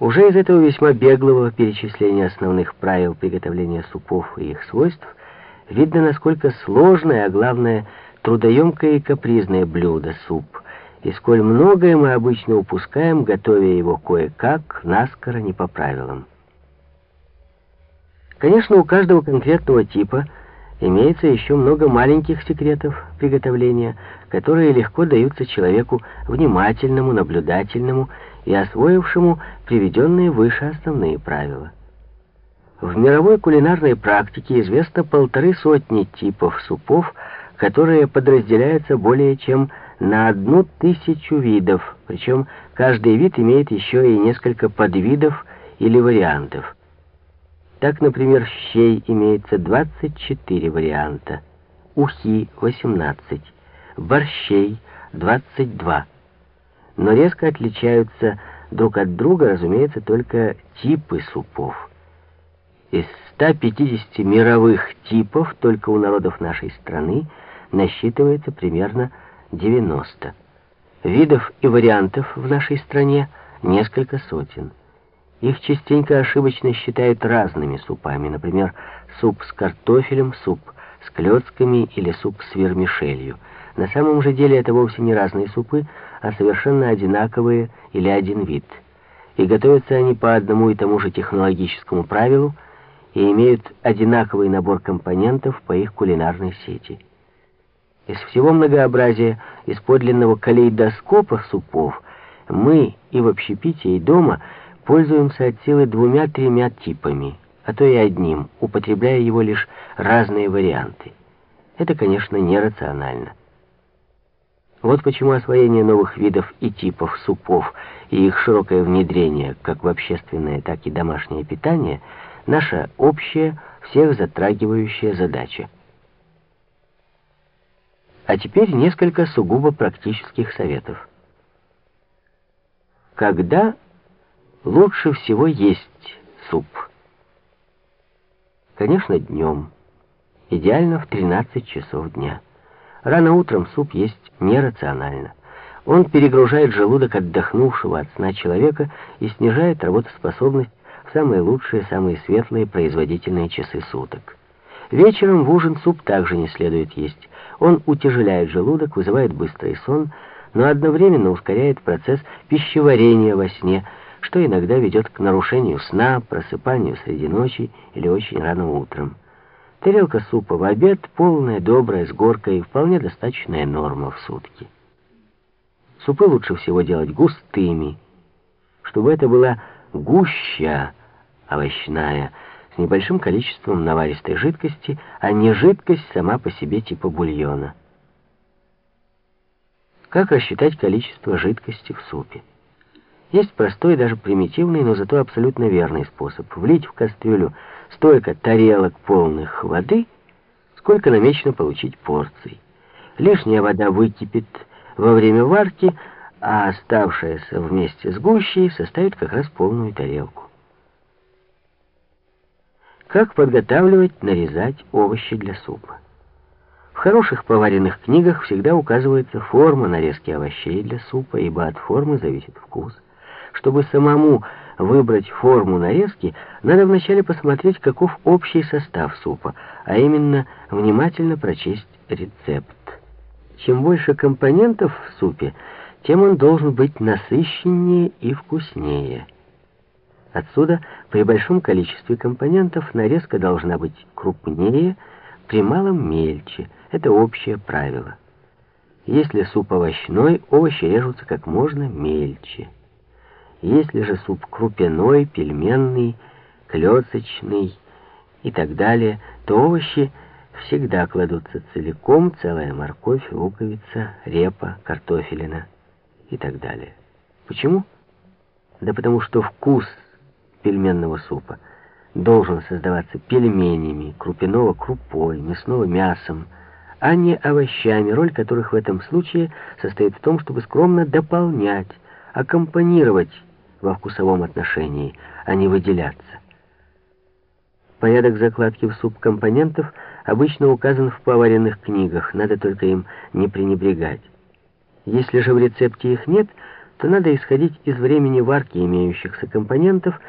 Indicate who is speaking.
Speaker 1: Уже из этого весьма беглого перечисления основных правил приготовления супов и их свойств видно, насколько сложное, а главное, трудоемкое и капризное блюдо суп, и сколь многое мы обычно упускаем, готовя его кое-как, наскоро, не по правилам. Конечно, у каждого конкретного типа имеется еще много маленьких секретов приготовления, которые легко даются человеку внимательному, наблюдательному и освоившему приведенные выше основные правила. В мировой кулинарной практике известно полторы сотни типов супов, которые подразделяются более чем на одну тысячу видов, причем каждый вид имеет еще и несколько подвидов или вариантов. Так, например, щей имеется 24 варианта, ухи — 18, борщей — 22 но резко отличаются друг от друга, разумеется, только типы супов. Из 150 мировых типов только у народов нашей страны насчитывается примерно 90. Видов и вариантов в нашей стране несколько сотен. Их частенько ошибочно считают разными супами, например, суп с картофелем, суп с клетками или суп с вермишелью. На самом же деле это вовсе не разные супы, а совершенно одинаковые или один вид. И готовятся они по одному и тому же технологическому правилу и имеют одинаковый набор компонентов по их кулинарной сети. Из всего многообразия, из подлинного калейдоскопа супов, мы и в общепите, и дома пользуемся от силы двумя-тремя типами, а то и одним, употребляя его лишь разные варианты. Это, конечно, нерационально. Вот почему освоение новых видов и типов супов и их широкое внедрение как в общественное, так и домашнее питание – наша общая, всех затрагивающая задача. А теперь несколько сугубо практических советов. Когда лучше всего есть суп? Конечно, днем. Идеально в 13 часов дня. Рано утром суп есть нерационально. Он перегружает желудок отдохнувшего от сна человека и снижает работоспособность в самые лучшие, самые светлые производительные часы суток. Вечером в ужин суп также не следует есть. Он утяжеляет желудок, вызывает быстрый сон, но одновременно ускоряет процесс пищеварения во сне, что иногда ведет к нарушению сна, просыпанию среди ночи или очень рано утром. Тарелка супа в обед, полная, добрая, с горкой, вполне достаточная норма в сутки. Супы лучше всего делать густыми, чтобы это была гуща овощная, с небольшим количеством наваристой жидкости, а не жидкость сама по себе типа бульона. Как рассчитать количество жидкости в супе? Есть простой, даже примитивный, но зато абсолютно верный способ. Влить в кастрюлю столько тарелок полных воды, сколько намечено получить порций. Лишняя вода выкипит во время варки, а оставшаяся вместе с гущей составит как раз полную тарелку. Как подготавливать, нарезать овощи для супа? В хороших поваренных книгах всегда указывается форма нарезки овощей для супа, ибо от формы зависит вкус. Чтобы самому выбрать форму нарезки, надо вначале посмотреть, каков общий состав супа, а именно внимательно прочесть рецепт. Чем больше компонентов в супе, тем он должен быть насыщеннее и вкуснее. Отсюда при большом количестве компонентов нарезка должна быть крупнее, при малом мельче. Это общее правило. Если суп овощной, овощи режутся как можно мельче. Если же суп крупяной, пельменный, клёцочный и так далее, то овощи всегда кладутся целиком, целая морковь, луковица, репа, картофелина и так далее. Почему? Да потому что вкус пельменного супа должен создаваться пельменями, крупяного крупой, мясного мясом, а не овощами, роль которых в этом случае состоит в том, чтобы скромно дополнять, аккомпанировать во вкусовом отношении, а не выделяться. Порядок закладки в суп компонентов обычно указан в поваренных книгах, надо только им не пренебрегать. Если же в рецепте их нет, то надо исходить из времени варки имеющихся компонентов,